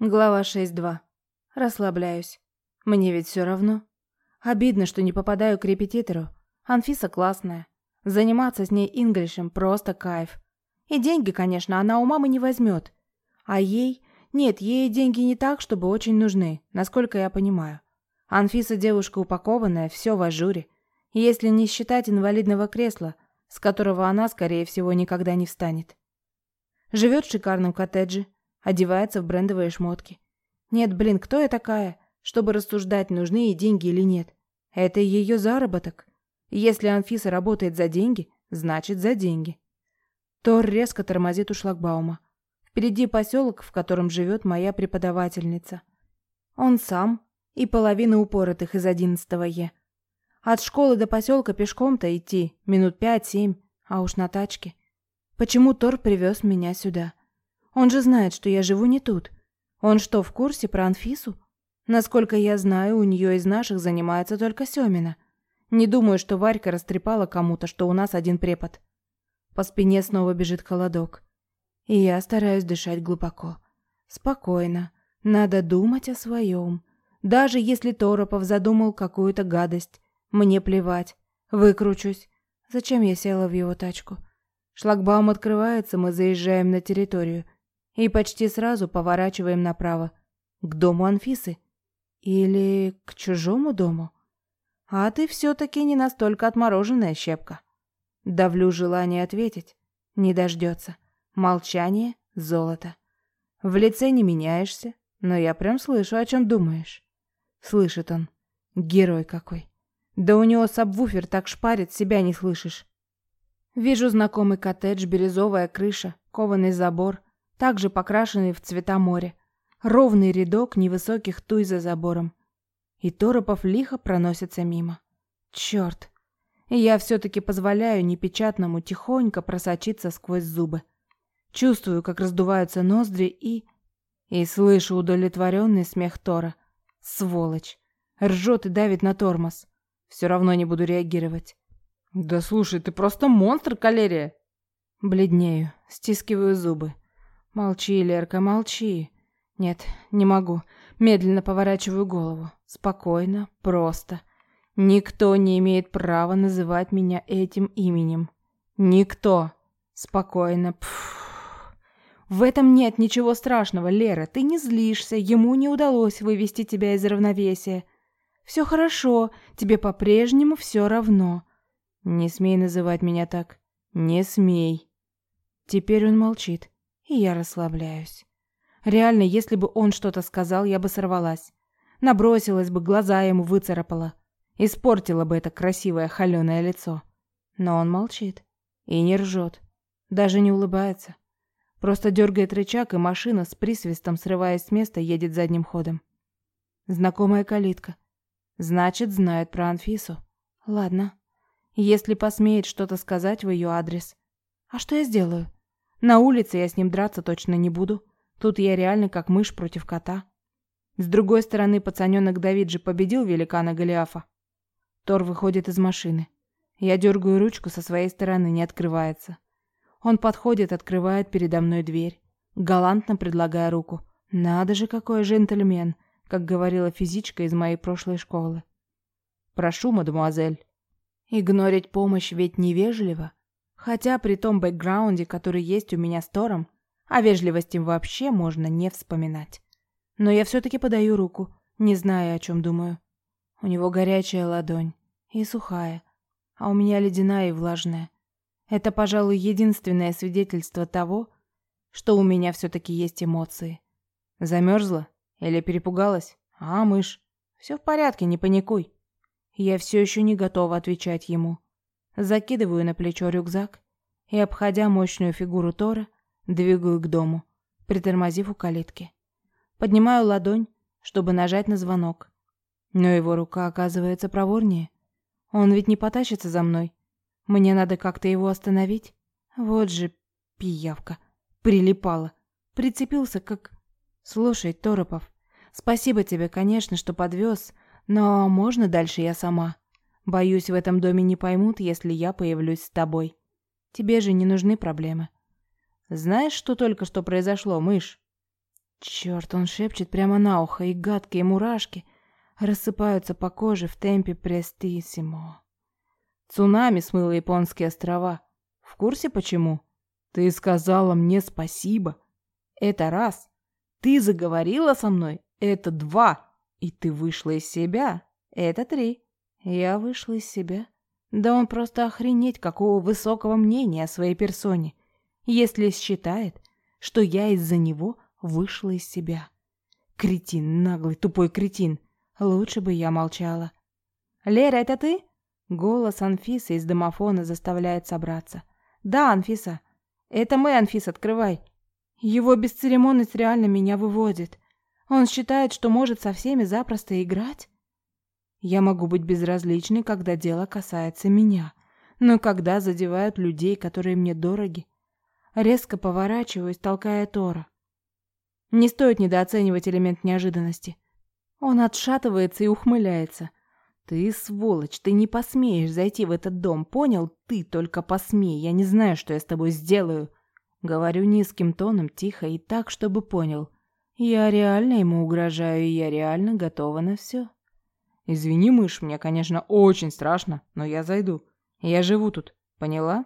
Глава 6.2. Расслабляюсь. Мне ведь все равно. Обидно, что не попадаю к репетитору. Анфиса классная. Заниматься с ней инглишем просто кайф. И деньги, конечно, она у мамы не возьмет. А ей... Нет, ей деньги не так, чтобы очень нужны, насколько я понимаю. Анфиса девушка упакованная, все в ажуре. Если не считать инвалидного кресла, с которого она, скорее всего, никогда не встанет. Живет в шикарном коттедже, одевается в брендовые шмотки. Нет, блин, кто я такая, чтобы рассуждать, нужны ей деньги или нет? Это ее заработок. Если Анфиса работает за деньги, значит за деньги. Тор резко тормозит у шлагбаума. Впереди поселок, в котором живет моя преподавательница. Он сам и половина упоротых из одиннадцатого Е. От школы до поселка пешком-то идти минут пять-семь, а уж на тачке. Почему Тор привез меня сюда? Он же знает, что я живу не тут. Он что, в курсе про Анфису? Насколько я знаю, у нее из наших занимается только Семина. Не думаю, что Варька растрепала кому-то, что у нас один препод. По спине снова бежит холодок. И я стараюсь дышать глубоко. Спокойно. Надо думать о своем. Даже если Торопов задумал какую-то гадость, мне плевать. Выкручусь. Зачем я села в его тачку? Шлагбаум открывается, мы заезжаем на территорию и почти сразу поворачиваем направо. К дому Анфисы. Или к чужому дому. А ты все-таки не настолько отмороженная щепка. Давлю желание ответить. Не дождется. Молчание — золото. В лице не меняешься, но я прям слышу, о чем думаешь. Слышит он. Герой какой. Да у него сабвуфер так шпарит, себя не слышишь. Вижу знакомый коттедж, бирюзовая крыша, кованый забор — также покрашенный в цвета моря. Ровный рядок невысоких туй за забором. И Торопов лихо проносится мимо. Черт! Я все-таки позволяю непечатному тихонько просочиться сквозь зубы. Чувствую, как раздуваются ноздри и... И слышу удовлетворенный смех Тора. Сволочь! Ржет и давит на тормоз. Все равно не буду реагировать. «Да слушай, ты просто монстр, Калерия!» Бледнею, стискиваю зубы. Молчи, Лерка, молчи. Нет, не могу. Медленно поворачиваю голову. Спокойно, просто. Никто не имеет права называть меня этим именем. Никто. Спокойно. Пфф. В этом нет ничего страшного, Лера. Ты не злишься. Ему не удалось вывести тебя из равновесия. Все хорошо. Тебе по-прежнему все равно. Не смей называть меня так. Не смей. Теперь он молчит и я расслабляюсь. Реально, если бы он что-то сказал, я бы сорвалась. Набросилась бы, глаза ему выцарапала. Испортила бы это красивое холеное лицо. Но он молчит. И не ржет. Даже не улыбается. Просто дергает рычаг, и машина с присвистом, срываясь с места, едет задним ходом. Знакомая калитка. Значит, знает про Анфису. Ладно. Если посмеет что-то сказать в ее адрес. А что я сделаю? На улице я с ним драться точно не буду. Тут я реально как мышь против кота. С другой стороны, пацаненок Давид же победил великана Голиафа. Тор выходит из машины. Я дергаю ручку со своей стороны, не открывается. Он подходит, открывает передо мной дверь, галантно предлагая руку. Надо же, какой джентльмен, как говорила физичка из моей прошлой школы. Прошу, мадемуазель. Игнорить помощь ведь невежливо. Хотя при том бэкграунде, который есть у меня с Тором, о вежливости вообще можно не вспоминать. Но я все-таки подаю руку, не зная, о чем думаю. У него горячая ладонь и сухая, а у меня ледяная и влажная. Это, пожалуй, единственное свидетельство того, что у меня все-таки есть эмоции. Замерзла? Или перепугалась? А, мышь, все в порядке, не паникуй. Я все еще не готова отвечать ему. Закидываю на плечо рюкзак и, обходя мощную фигуру Тора, двигаю к дому, притормозив у калитки. Поднимаю ладонь, чтобы нажать на звонок. Но его рука оказывается проворнее. Он ведь не потащится за мной. Мне надо как-то его остановить. Вот же пиявка. Прилипала. Прицепился как... Слушай, Торопов, спасибо тебе, конечно, что подвез, но можно дальше я сама? Боюсь, в этом доме не поймут, если я появлюсь с тобой. Тебе же не нужны проблемы. Знаешь, что только что произошло, мышь? Черт, он шепчет прямо на ухо, и гадкие мурашки рассыпаются по коже в темпе престиссимо. Цунами смыло японские острова. В курсе почему? Ты сказала мне спасибо. Это раз. Ты заговорила со мной. Это два. И ты вышла из себя. Это три. Я вышла из себя. Да он просто охренеть какого высокого мнения о своей персоне, если считает, что я из-за него вышла из себя. Кретин, наглый, тупой кретин. Лучше бы я молчала. «Лера, это ты?» Голос Анфисы из домофона заставляет собраться. «Да, Анфиса. Это мы, Анфис, открывай». Его бесцеремонность реально меня выводит. Он считает, что может со всеми запросто играть. Я могу быть безразличной, когда дело касается меня, но когда задевают людей, которые мне дороги, резко поворачиваюсь, толкая Тора. Не стоит недооценивать элемент неожиданности. Он отшатывается и ухмыляется. «Ты сволочь, ты не посмеешь зайти в этот дом, понял? Ты только посмей, я не знаю, что я с тобой сделаю». Говорю низким тоном, тихо и так, чтобы понял. Я реально ему угрожаю, и я реально готова на все. «Извини, мышь, мне, конечно, очень страшно, но я зайду. Я живу тут, поняла?»